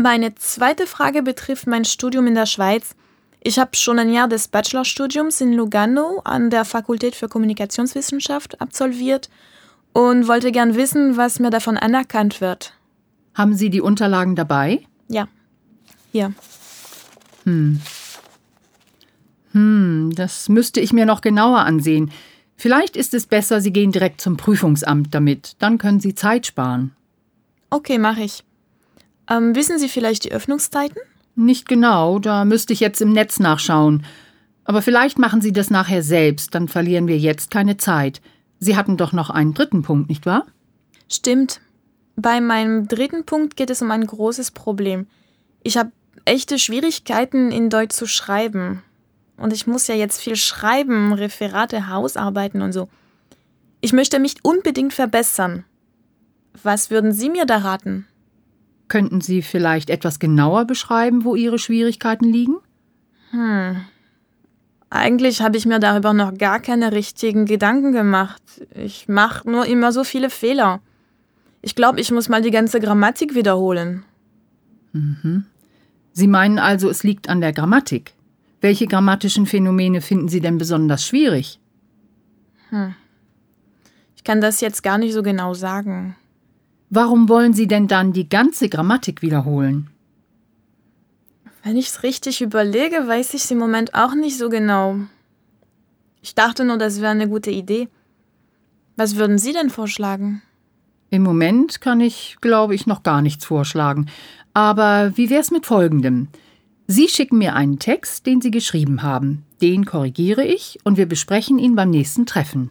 Meine zweite Frage betrifft mein Studium in der Schweiz. Ich habe schon ein Jahr des Bachelorstudiums in Lugano an der Fakultät für Kommunikationswissenschaft absolviert und wollte gern wissen, was mir davon anerkannt wird. Haben Sie die Unterlagen dabei? Ja. Hier. Hm. Hm, das müsste ich mir noch genauer ansehen. Vielleicht ist es besser, Sie gehen direkt zum Prüfungsamt damit. Dann können Sie Zeit sparen. Okay, mache ich. Ähm, wissen Sie vielleicht die Öffnungszeiten? Nicht genau, da müsste ich jetzt im Netz nachschauen. Aber vielleicht machen Sie das nachher selbst, dann verlieren wir jetzt keine Zeit. Sie hatten doch noch einen dritten Punkt, nicht wahr? Stimmt. Bei meinem dritten Punkt geht es um ein großes Problem. Ich habe echte Schwierigkeiten, in Deutsch zu schreiben. Und ich muss ja jetzt viel schreiben, Referate, Hausarbeiten und so. Ich möchte mich unbedingt verbessern. Was würden Sie mir da raten? Könnten Sie vielleicht etwas genauer beschreiben, wo Ihre Schwierigkeiten liegen? Hm. Eigentlich habe ich mir darüber noch gar keine richtigen Gedanken gemacht. Ich mache nur immer so viele Fehler. Ich glaube, ich muss mal die ganze Grammatik wiederholen. Mhm. Sie meinen also, es liegt an der Grammatik? Welche grammatischen Phänomene finden Sie denn besonders schwierig? Hm. Ich kann das jetzt gar nicht so genau sagen. Warum wollen Sie denn dann die ganze Grammatik wiederholen? Wenn ich es richtig überlege, weiß ich es im Moment auch nicht so genau. Ich dachte nur, das wäre eine gute Idee. Was würden Sie denn vorschlagen? Im Moment kann ich, glaube ich, noch gar nichts vorschlagen. Aber wie wär's mit Folgendem? Sie schicken mir einen Text, den Sie geschrieben haben. Den korrigiere ich und wir besprechen ihn beim nächsten Treffen.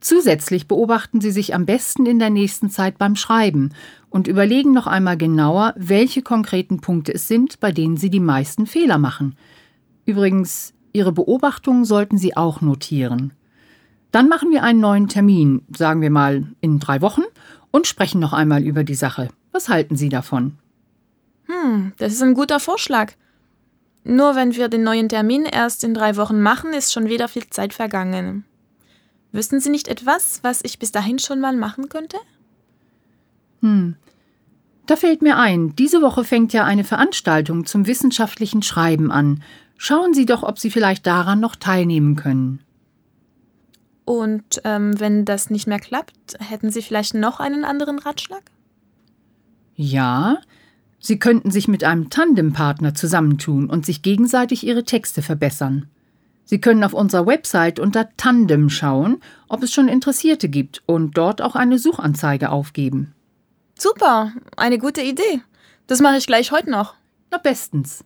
Zusätzlich beobachten Sie sich am besten in der nächsten Zeit beim Schreiben und überlegen noch einmal genauer, welche konkreten Punkte es sind, bei denen Sie die meisten Fehler machen. Übrigens, Ihre Beobachtungen sollten Sie auch notieren. Dann machen wir einen neuen Termin, sagen wir mal in drei Wochen, und sprechen noch einmal über die Sache. Was halten Sie davon? Hm, das ist ein guter Vorschlag. Nur wenn wir den neuen Termin erst in drei Wochen machen, ist schon wieder viel Zeit vergangen. Wüssten Sie nicht etwas, was ich bis dahin schon mal machen könnte? Hm. Da fällt mir ein, diese Woche fängt ja eine Veranstaltung zum wissenschaftlichen Schreiben an. Schauen Sie doch, ob Sie vielleicht daran noch teilnehmen können. Und ähm, wenn das nicht mehr klappt, hätten Sie vielleicht noch einen anderen Ratschlag? Ja, Sie könnten sich mit einem Tandempartner zusammentun und sich gegenseitig Ihre Texte verbessern. Sie können auf unserer Website unter Tandem schauen, ob es schon Interessierte gibt und dort auch eine Suchanzeige aufgeben. Super, eine gute Idee. Das mache ich gleich heute noch. Na bestens.